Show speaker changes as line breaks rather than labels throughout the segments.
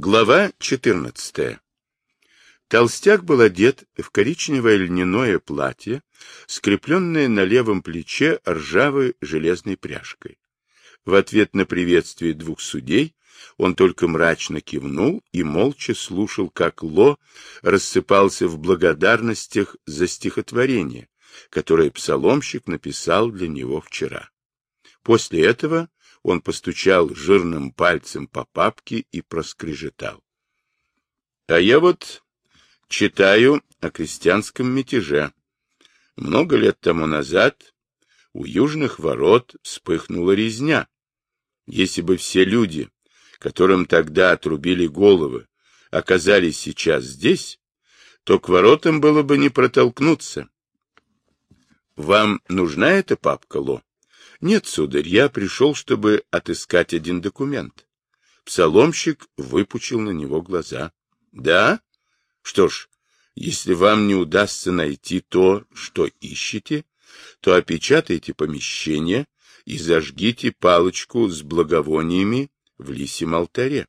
Глава 14. Толстяк был одет в коричневое льняное платье, скрепленное на левом плече ржавой железной пряжкой. В ответ на приветствие двух судей он только мрачно кивнул и молча слушал, как Ло рассыпался в благодарностях за стихотворение, которое псаломщик написал для него вчера. После этого он постучал жирным пальцем по папке и проскрежетал. — А я вот читаю о крестьянском мятеже. Много лет тому назад у южных ворот вспыхнула резня. Если бы все люди, которым тогда отрубили головы, оказались сейчас здесь, то к воротам было бы не протолкнуться. Вам нужна эта папка, Ло? Нет, сударь, я пришел, чтобы отыскать один документ. Псаломщик выпучил на него глаза. Да? Что ж, если вам не удастся найти то, что ищете, то опечатайте помещение и зажгите палочку с благовониями в лисьем алтаре.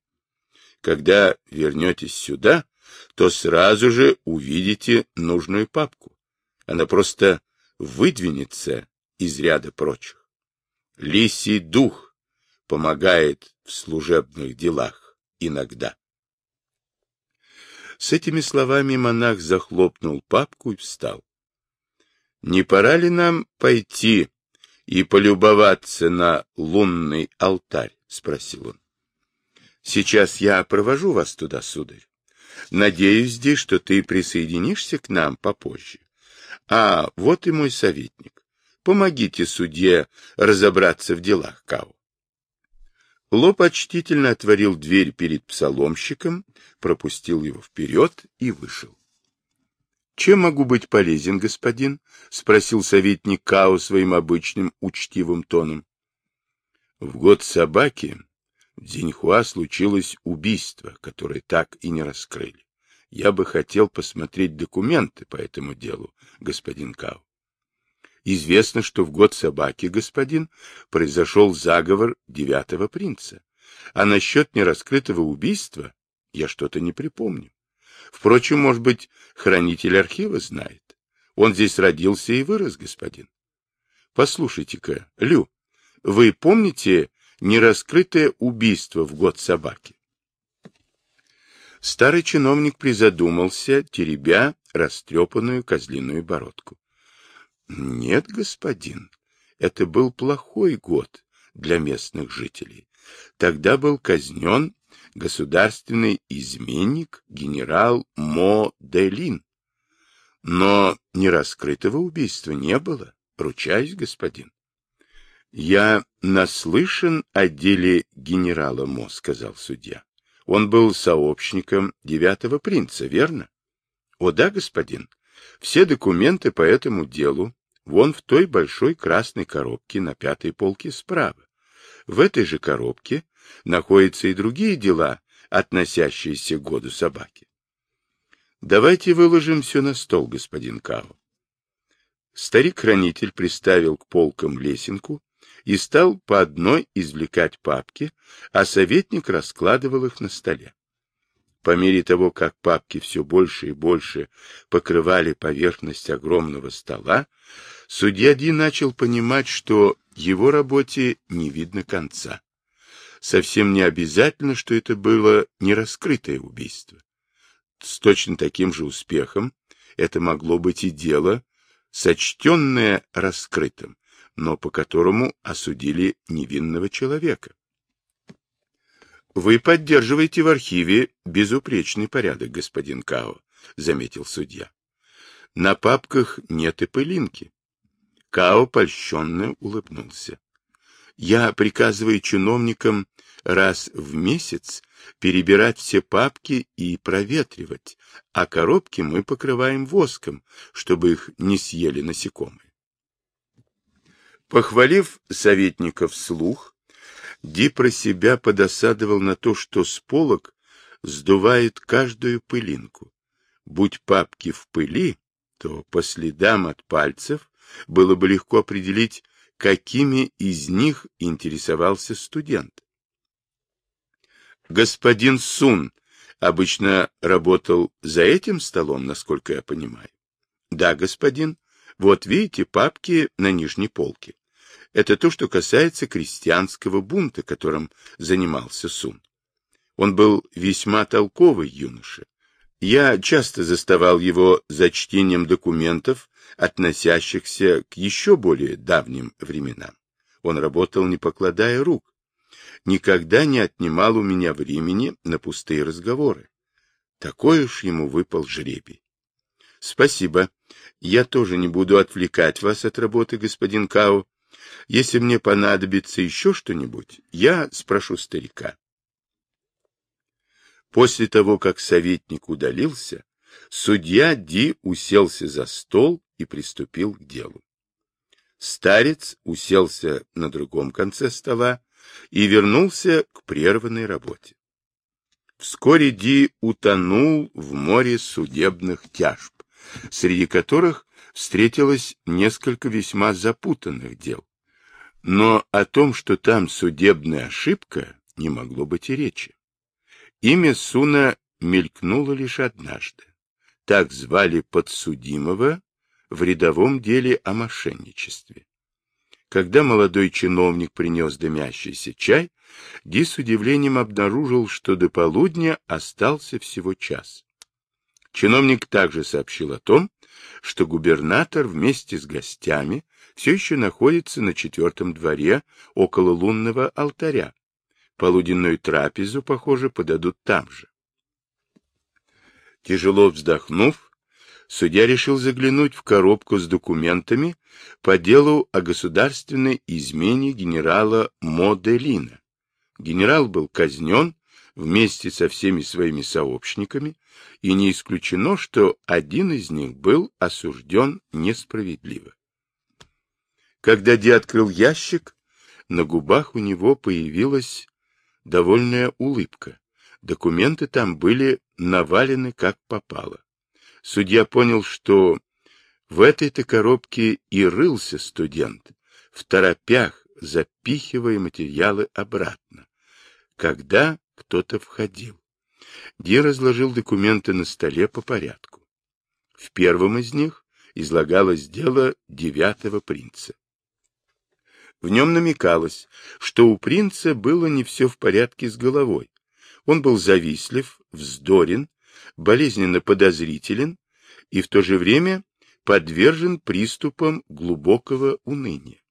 Когда вернетесь сюда, то сразу же увидите нужную папку. Она просто выдвинется из ряда прочих. Лисий дух помогает в служебных делах иногда. С этими словами монах захлопнул папку и встал. — Не пора ли нам пойти и полюбоваться на лунный алтарь? — спросил он. — Сейчас я провожу вас туда, сударь. Надеюсь здесь, что ты присоединишься к нам попозже. А вот и мой советник. Помогите судье разобраться в делах Кау. Ло почтительно отворил дверь перед псаломщиком, пропустил его вперед и вышел. — Чем могу быть полезен, господин? — спросил советник Као своим обычным учтивым тоном. — В год собаки в Дзиньхуа случилось убийство, которое так и не раскрыли. Я бы хотел посмотреть документы по этому делу, господин Као. Известно, что в год собаки, господин, произошел заговор девятого принца. А насчет нераскрытого убийства я что-то не припомню. Впрочем, может быть, хранитель архива знает. Он здесь родился и вырос, господин. Послушайте-ка, Лю, вы помните нераскрытое убийство в год собаки? Старый чиновник призадумался, теребя растрепанную козлиную бородку. Нет, господин, это был плохой год для местных жителей. Тогда был казнен государственный изменник генерал Мо Делин. Но нераскрытого убийства не было, ручаюсь, господин. Я наслышан о деле генерала Мо, сказал судья. Он был сообщником девятого принца, верно? О да, господин. Все документы по этому делу Вон в той большой красной коробке на пятой полке справа. В этой же коробке находятся и другие дела, относящиеся к году собаки. Давайте выложим все на стол, господин Као. Старик-хранитель приставил к полкам лесенку и стал по одной извлекать папки, а советник раскладывал их на столе. По мере того, как папки все больше и больше покрывали поверхность огромного стола, судья Ди начал понимать, что его работе не видно конца. Совсем не обязательно, что это было нераскрытое убийство. С точно таким же успехом это могло быть и дело, сочтенное раскрытым, но по которому осудили невинного человека. Вы поддерживаете в архиве безупречный порядок, господин Као, заметил судья. На папках нет и пылинки. Као польщенно улыбнулся. Я приказываю чиновникам раз в месяц перебирать все папки и проветривать, а коробки мы покрываем воском, чтобы их не съели насекомые. Похвалив советника вслух, Ди про себя подосадовал на то, что с полок сдувает каждую пылинку. Будь папки в пыли, то по следам от пальцев было бы легко определить, какими из них интересовался студент. «Господин Сун!» Обычно работал за этим столом, насколько я понимаю. Да, господин. Вот видите папки на нижней полке. Это то, что касается крестьянского бунта, которым занимался Сун. Он был весьма толковый юноша. Я часто заставал его за чтением документов, относящихся к еще более давним временам. Он работал, не покладая рук. Никогда не отнимал у меня времени на пустые разговоры. Такой уж ему выпал жребий. Спасибо. Я тоже не буду отвлекать вас от работы, господин Као. Если мне понадобится еще что-нибудь, я спрошу старика. После того, как советник удалился, судья Ди уселся за стол и приступил к делу. Старец уселся на другом конце стола и вернулся к прерванной работе. Вскоре Ди утонул в море судебных тяжб, среди которых встретилось несколько весьма запутанных дел. Но о том, что там судебная ошибка, не могло быть и речи. Имя Суна мелькнуло лишь однажды. Так звали подсудимого в рядовом деле о мошенничестве. Когда молодой чиновник принес дымящийся чай, Ди с удивлением обнаружил, что до полудня остался всего час. Чиновник также сообщил о том, что губернатор вместе с гостями все еще находится на четвертом дворе около лунного алтаря. Полуденную трапезу, похоже, подадут там же. Тяжело вздохнув, судья решил заглянуть в коробку с документами по делу о государственной измене генерала Моделина. Генерал был казнен вместе со всеми своими сообщниками, и не исключено, что один из них был осужден несправедливо. Когда Ди открыл ящик, на губах у него появилась довольная улыбка. Документы там были навалены как попало. Судья понял, что в этой-то коробке и рылся студент, в торопях запихивая материалы обратно, когда кто-то входил. Ди разложил документы на столе по порядку. В первом из них излагалось дело девятого принца. В нем намекалось, что у принца было не все в порядке с головой. Он был завистлив, вздорен, болезненно подозрителен и в то же время подвержен приступам глубокого уныния.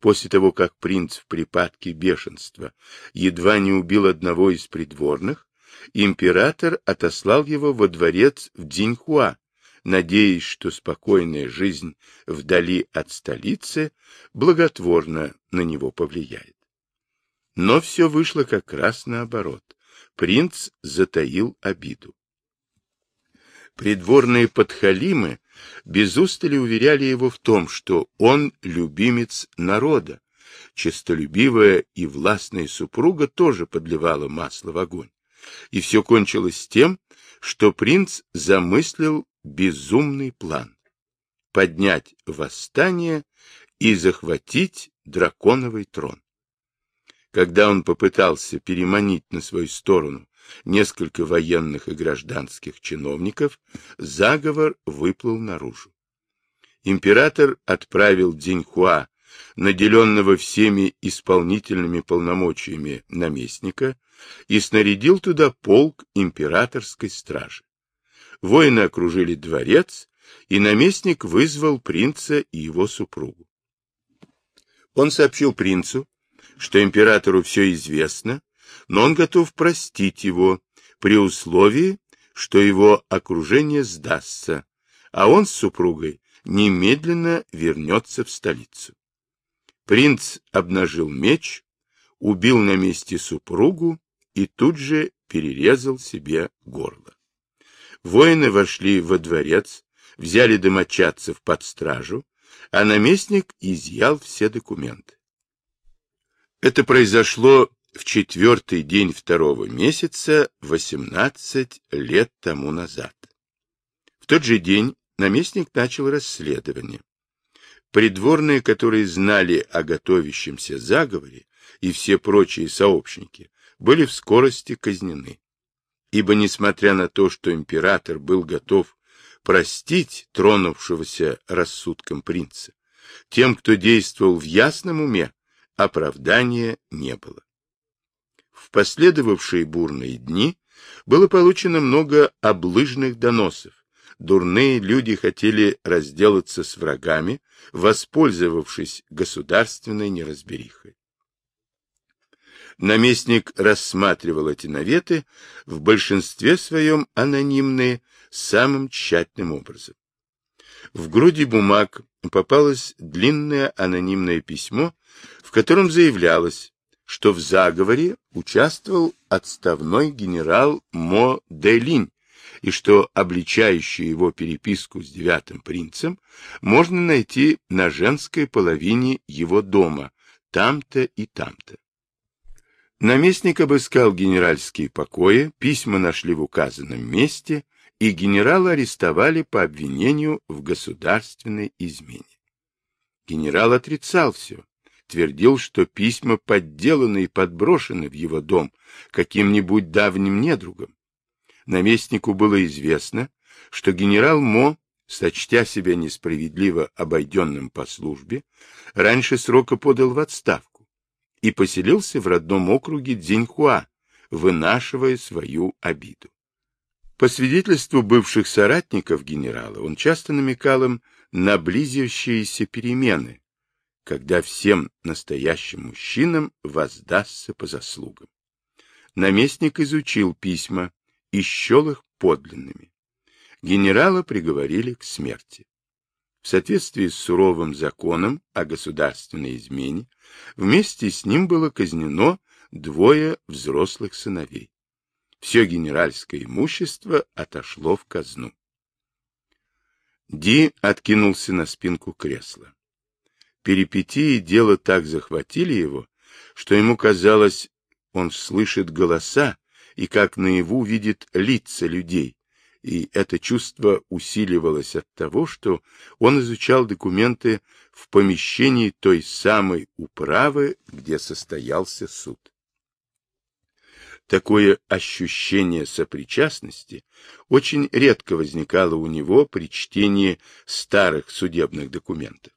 После того, как принц в припадке бешенства едва не убил одного из придворных, император отослал его во дворец в Дзиньхуа, надеясь, что спокойная жизнь вдали от столицы благотворно на него повлияет. Но все вышло как раз наоборот. Принц затаил обиду. Придворные подхалимы без устали уверяли его в том, что он любимец народа. Честолюбивая и властная супруга тоже подливала масло в огонь. И все кончилось тем, что принц замыслил безумный план — поднять восстание и захватить драконовый трон. Когда он попытался переманить на свою сторону несколько военных и гражданских чиновников, заговор выплыл наружу. Император отправил Дзиньхуа, наделенного всеми исполнительными полномочиями наместника, и снарядил туда полк императорской стражи. Воины окружили дворец, и наместник вызвал принца и его супругу. Он сообщил принцу, что императору все известно, но он готов простить его при условии, что его окружение сдастся, а он с супругой немедленно вернется в столицу. Принц обнажил меч, убил на месте супругу и тут же перерезал себе горло. Воины вошли во дворец, взяли домочадцев под стражу, а наместник изъял все документы. Это произошло в четвертый день второго месяца, 18 лет тому назад. В тот же день наместник начал расследование. Придворные, которые знали о готовящемся заговоре, и все прочие сообщники, были в скорости казнены. ибо, несмотря на то, что император был готов простить тронувшегося рассудком принца, тем, кто действовал в ясном уме, оправдания не было. В последовавшие бурные дни было получено много облыжных доносов. Дурные люди хотели разделаться с врагами, воспользовавшись государственной неразберихой. Наместник рассматривал эти наветы, в большинстве своем анонимные, самым тщательным образом. В груди бумаг попалось длинное анонимное письмо, в котором заявлялось, что в заговоре участвовал отставной генерал Мо Делинь, и что обличающую его переписку с девятым принцем можно найти на женской половине его дома, там-то и там-то. Наместник обыскал генеральские покои, письма нашли в указанном месте, и генерала арестовали по обвинению в государственной измене. Генерал отрицал все, твердил, что письма подделаны и подброшены в его дом каким-нибудь давним недругом. Наместнику было известно, что генерал Мо, сочтя себя несправедливо обойденным по службе, раньше срока подал в отставку и поселился в родном округе Дзиньхуа, вынашивая свою обиду. По свидетельству бывших соратников генерала, он часто намекал им на близящиеся перемены, когда всем настоящим мужчинам воздастся по заслугам. Наместник изучил письма и счел их подлинными. Генерала приговорили к смерти. В соответствии с суровым законом о государственной измене, вместе с ним было казнено двое взрослых сыновей. Все генеральское имущество отошло в казну. Ди откинулся на спинку кресла. Перипетии дела так захватили его, что ему казалось, он слышит голоса и как наяву видит лица людей, и это чувство усиливалось от того, что он изучал документы в помещении той самой управы, где состоялся суд. Такое ощущение сопричастности очень редко возникало у него при чтении старых судебных документов.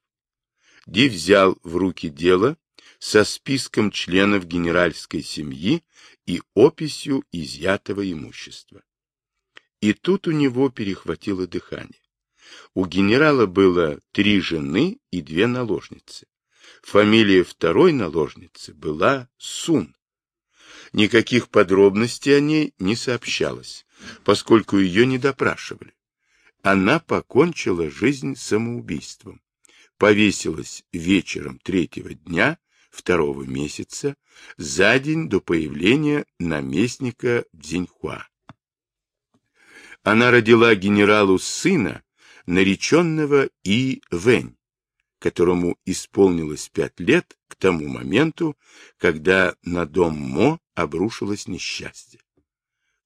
Ди взял в руки дело со списком членов генеральской семьи и описью изъятого имущества. И тут у него перехватило дыхание. У генерала было три жены и две наложницы. Фамилия второй наложницы была Сун. Никаких подробностей о ней не сообщалось, поскольку ее не допрашивали. Она покончила жизнь самоубийством повесилась вечером третьего дня второго месяца за день до появления наместника Дзиньхуа. Она родила генералу сына, нареченного И Вэнь, которому исполнилось пять лет к тому моменту, когда на дом Мо обрушилось несчастье.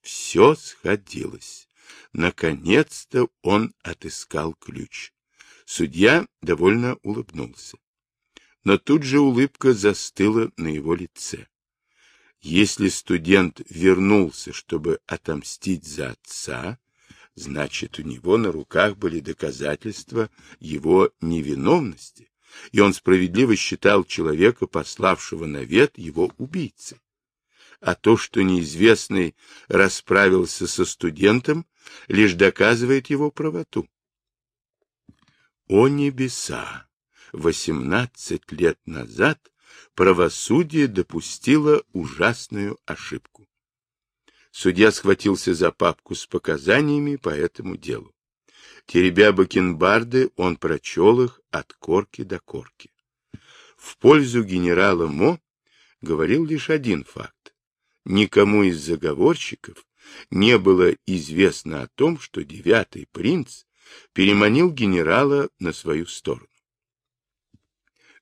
Все сходилось. Наконец-то он отыскал ключ. Судья довольно улыбнулся. Но тут же улыбка застыла на его лице. Если студент вернулся, чтобы отомстить за отца, значит, у него на руках были доказательства его невиновности, и он справедливо считал человека, пославшего навет, его убийцей. А то, что неизвестный расправился со студентом, лишь доказывает его правоту. О небеса! Восемнадцать лет назад правосудие допустило ужасную ошибку. Судья схватился за папку с показаниями по этому делу. Теребя бакенбарды, он прочел их от корки до корки. В пользу генерала Мо говорил лишь один факт. Никому из заговорщиков не было известно о том, что девятый принц переманил генерала на свою сторону.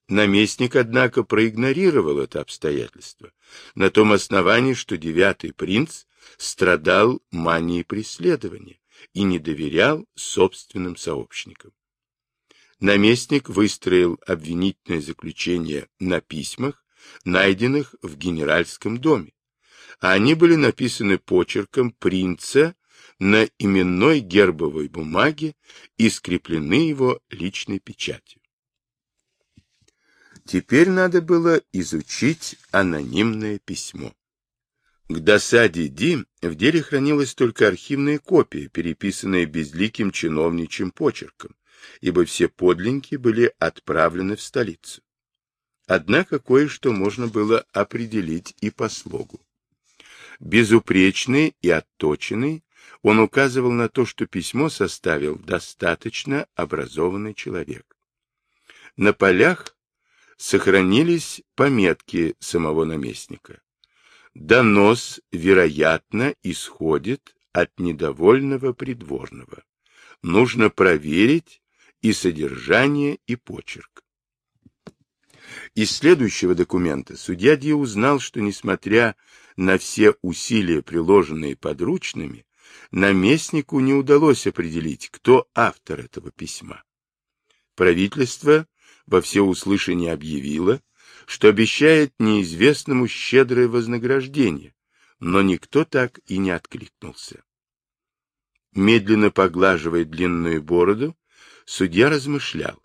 Наместник, однако, проигнорировал это обстоятельство на том основании, что девятый принц страдал манией преследования и не доверял собственным сообщникам. Наместник выстроил обвинительное заключение на письмах, найденных в генеральском доме, а они были написаны почерком принца на именной гербовой бумаге и скреплены его личной печатью. Теперь надо было изучить анонимное письмо. К досаде Ди в деле хранилась только архивная копия, переписанная безликим чиновничьим почерком, ибо все подлинники были отправлены в столицу. Однако кое-что можно было определить и по слогу. Безупречный и отточенный, он указывал на то, что письмо составил достаточно образованный человек. На полях сохранились пометки самого наместника. Донос, вероятно, исходит от недовольного придворного. Нужно проверить и содержание, и почерк. Из следующего документа судья Ди узнал, что, несмотря на все усилия, приложенные подручными, наместнику не удалось определить, кто автор этого письма. Правительство во всеуслышание объявило, что обещает неизвестному щедрое вознаграждение, но никто так и не откликнулся. Медленно поглаживая длинную бороду, судья размышлял.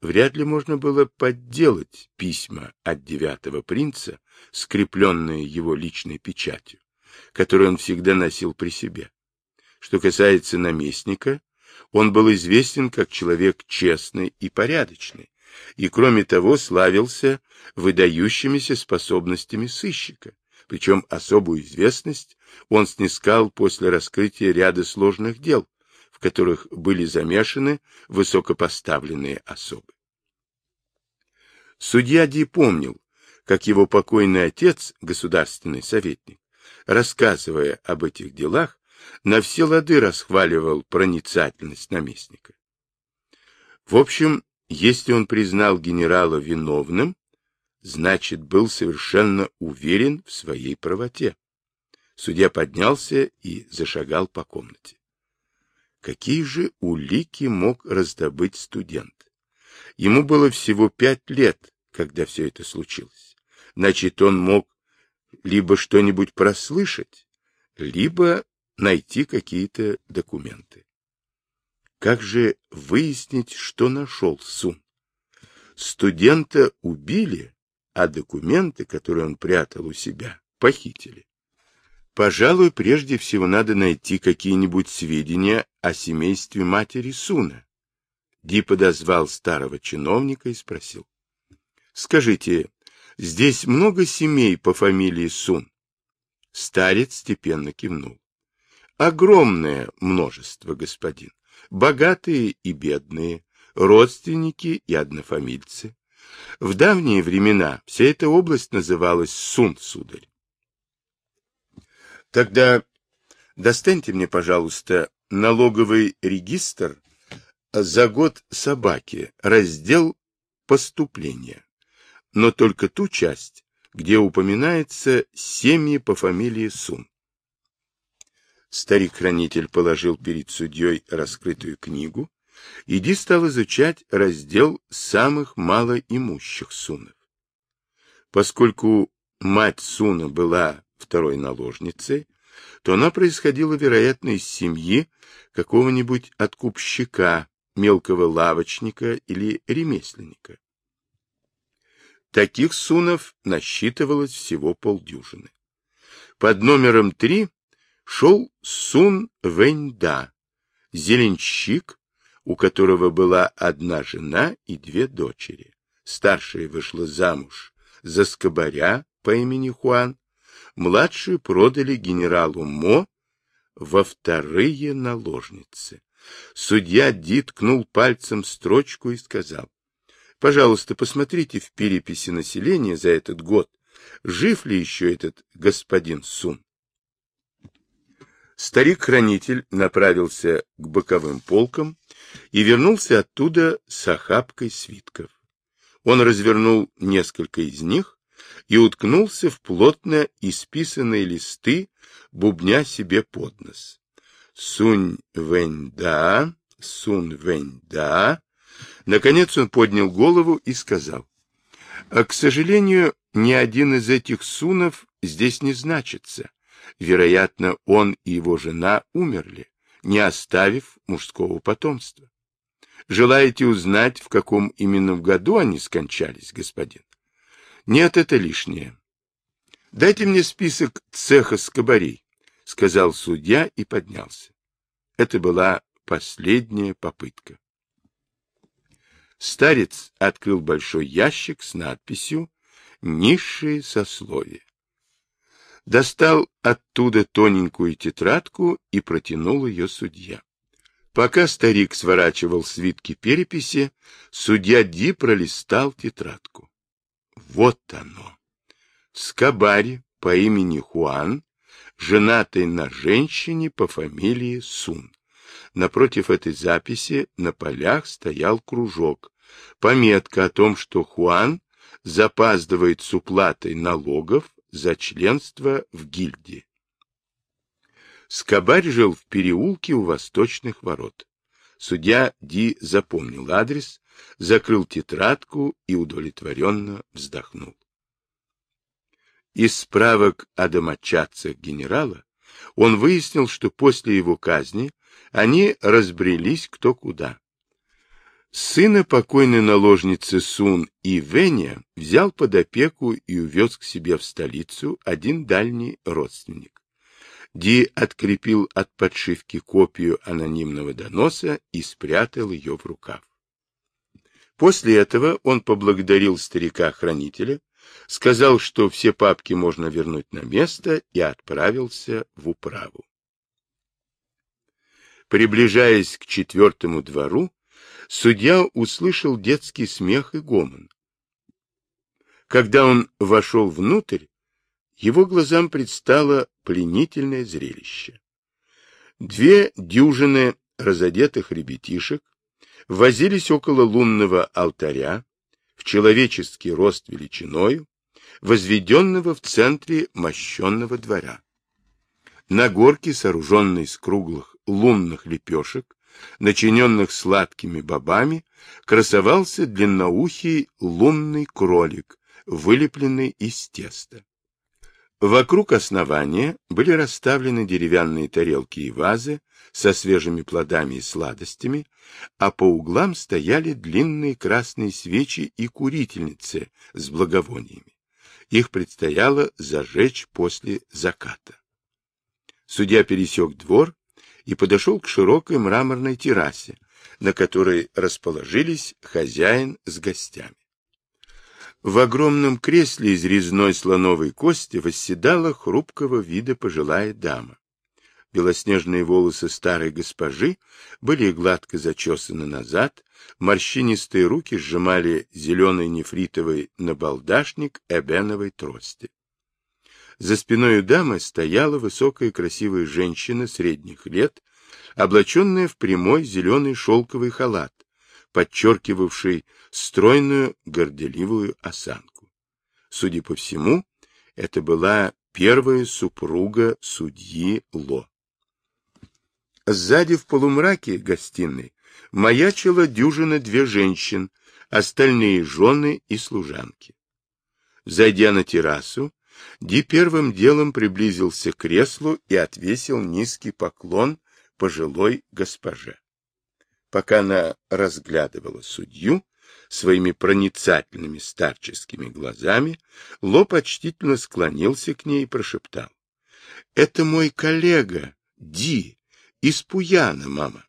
Вряд ли можно было подделать письма от девятого принца, скрепленные его личной печатью, которую он всегда носил при себе. Что касается наместника, он был известен как человек честный и порядочный, и, кроме того, славился выдающимися способностями сыщика, причем особую известность он снискал после раскрытия ряда сложных дел, в которых были замешаны высокопоставленные особы. Судья Ди помнил, как его покойный отец, государственный советник, рассказывая об этих делах, на все лады расхваливал проницательность наместника. В общем, если он признал генерала виновным, значит, был совершенно уверен в своей правоте. Судья поднялся и зашагал по комнате. Какие же улики мог раздобыть студент? Ему было всего пять лет, когда все это случилось. Значит, он мог либо что-нибудь прослышать, либо найти какие-то документы. Как же выяснить, что нашел Сун? Студента убили, а документы, которые он прятал у себя, похитили. Пожалуй, прежде всего надо найти какие-нибудь сведения о семействе матери Суна. Ди подозвал старого чиновника и спросил. — Скажите, здесь много семей по фамилии Сун? Старец степенно кивнул. — Огромное множество, господин богатые и бедные, родственники и однофамильцы. В давние времена вся эта область называлась Сун, сударь. Тогда достаньте мне, пожалуйста, налоговый регистр за год собаки, раздел поступления, но только ту часть, где упоминается семьи по фамилии Сун. Старик-хранитель положил перед судьей раскрытую книгу, и Ди стал изучать раздел самых малоимущих сунов. Поскольку мать Суна была второй наложницей, то она происходила, вероятно, из семьи какого-нибудь откупщика, мелкого лавочника или ремесленника. Таких сунов насчитывалось всего полдюжины. Под номером три шел Сун Вэньда, зеленщик, у которого была одна жена и две дочери. Старшая вышла замуж за скобаря по имени Хуан, младшую продали генералу Мо во вторые наложницы. Судья Ди пальцем строчку и сказал, «Пожалуйста, посмотрите в переписи населения за этот год, жив ли еще этот господин Сун». Старик-хранитель направился к боковым полкам и вернулся оттуда с охапкой свитков. Он развернул несколько из них и уткнулся в плотно исписанные листы, бубня себе под нос. Сунь-вэнь-да, сунь-вэнь-да. Наконец он поднял голову и сказал, «А, к сожалению, ни один из этих сунов здесь не значится. Вероятно, он и его жена умерли, не оставив мужского потомства. Желаете узнать, в каком именно году они скончались, господин? Нет, это лишнее. Дайте мне список цеха скобарей, сказал судья и поднялся. Это была последняя попытка. Старец открыл большой ящик с надписью «Низшие сословия». Достал оттуда тоненькую тетрадку и протянул ее судья. Пока старик сворачивал свитки переписи, судья Ди пролистал тетрадку. Вот оно. Скобарь по имени Хуан, женатый на женщине по фамилии Сун. Напротив этой записи на полях стоял кружок. Пометка о том, что Хуан запаздывает с уплатой налогов за членство в гильдии. Скобарь жил в переулке у восточных ворот. Судья Ди запомнил адрес, закрыл тетрадку и удовлетворенно вздохнул. Из справок о домочадцах генерала он выяснил, что после его казни они разбрелись кто куда. Сына покойной наложницы Сун и Веня взял под опеку и увез к себе в столицу один дальний родственник. Ди открепил от подшивки копию анонимного доноса и спрятал ее в рукав. После этого он поблагодарил старика-хранителя, сказал, что все папки можно вернуть на место и отправился в управу. Приближаясь к четвертому двору, судья услышал детский смех и гомон. Когда он вошел внутрь, его глазам предстало пленительное зрелище. Две дюжины разодетых ребятишек возились около лунного алтаря в человеческий рост величиною, возведенного в центре мощенного двора. На горке, сооруженной из круглых лунных лепешек, начиненных сладкими бобами, красовался длинноухий лунный кролик, вылепленный из теста. Вокруг основания были расставлены деревянные тарелки и вазы со свежими плодами и сладостями, а по углам стояли длинные красные свечи и курительницы с благовониями. Их предстояло зажечь после заката. Судья пересек двор и подошел к широкой мраморной террасе, на которой расположились хозяин с гостями. В огромном кресле из резной слоновой кости восседала хрупкого вида пожилая дама. Белоснежные волосы старой госпожи были гладко зачесаны назад, морщинистые руки сжимали зеленый нефритовый набалдашник эбеновой трости. За спиной дамы стояла высокая красивая женщина средних лет, облаченная в прямой зеленый шелковый халат, подчеркивавший стройную горделивую осанку. Судя по всему, это была первая супруга судьи Ло. Сзади в полумраке гостиной маячила дюжина две женщин, остальные жены и служанки. Зайдя на террасу, Ди первым делом приблизился к креслу и отвесил низкий поклон пожилой госпоже. Пока она разглядывала судью своими проницательными старческими глазами, Ло почтительно склонился к ней и прошептал. — Это мой коллега, Ди, из Пуяна, мама.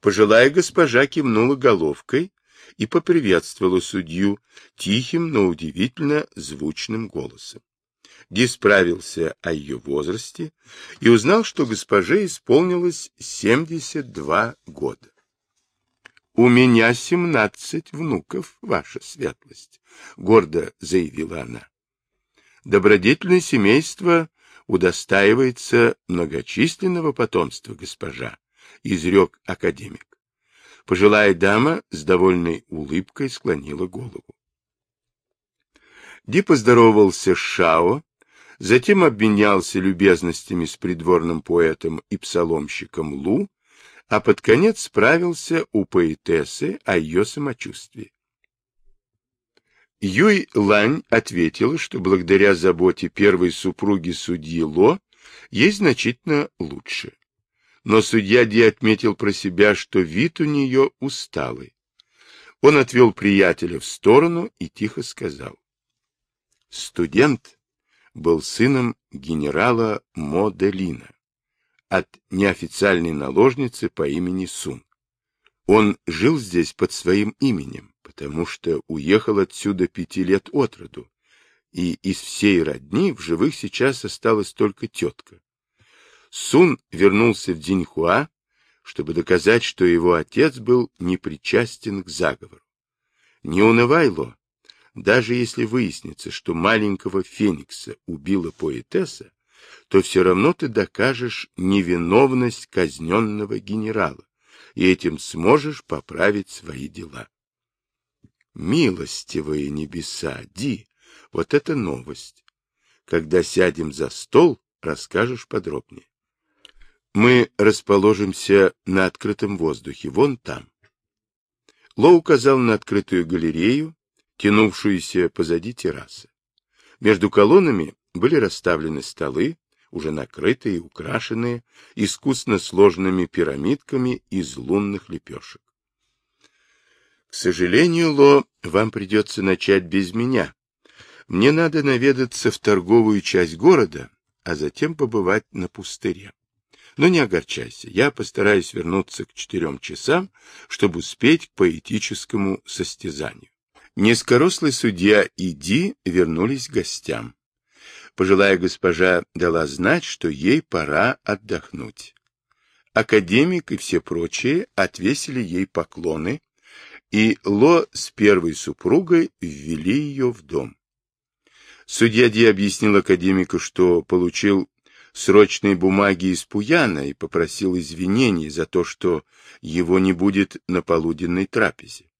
Пожилая госпожа кивнула головкой и поприветствовала судью тихим, но удивительно звучным голосом. Ди справился о ее возрасте и узнал, что госпоже исполнилось 72 года. — У меня семнадцать внуков, ваша светлость, — гордо заявила она. Добродетельное семейство удостаивается многочисленного потомства, госпожа, — изрек академик. Пожилая дама с довольной улыбкой склонила голову. Ди поздоровался с Шао, затем обменялся любезностями с придворным поэтом и псаломщиком Лу, а под конец справился у поэтессы о ее самочувствии. Юй Лань ответила, что благодаря заботе первой супруги судьи Ло ей значительно лучше. Но судья Ди отметил про себя, что вид у нее усталый. Он отвел приятеля в сторону и тихо сказал. Студент был сыном генерала Моделина от неофициальной наложницы по имени Сун. Он жил здесь под своим именем, потому что уехал отсюда пяти лет от роду, и из всей родни в живых сейчас осталась только тетка. Сун вернулся в Диньхуа, чтобы доказать, что его отец был непричастен к заговору. Не унывай, Ло, даже если выяснится, что маленького Феникса убила поэтесса, то все равно ты докажешь невиновность казненного генерала, и этим сможешь поправить свои дела. Милостивые небеса, Ди, вот это новость. Когда сядем за стол, расскажешь подробнее. Мы расположимся на открытом воздухе, вон там. Ло указал на открытую галерею, тянувшуюся позади террасы. Между колоннами были расставлены столы, уже накрытые и украшенные искусно сложными пирамидками из лунных лепешек. К сожалению, Ло, вам придется начать без меня. Мне надо наведаться в торговую часть города, а затем побывать на пустыре. Но не огорчайся, я постараюсь вернуться к четырем часам, чтобы успеть к поэтическому состязанию. Низкорослый судья и Ди вернулись к гостям. Пожилая госпожа дала знать, что ей пора отдохнуть. Академик и все прочие отвесили ей поклоны, и Ло с первой супругой ввели ее в дом. Судья Ди объяснил академику, что получил срочные бумаги из Пуяна и попросил извинений за то, что его не будет на полуденной трапезе.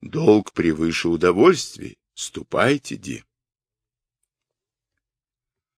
Долг превыше удовольствий. Ступайте, Ди.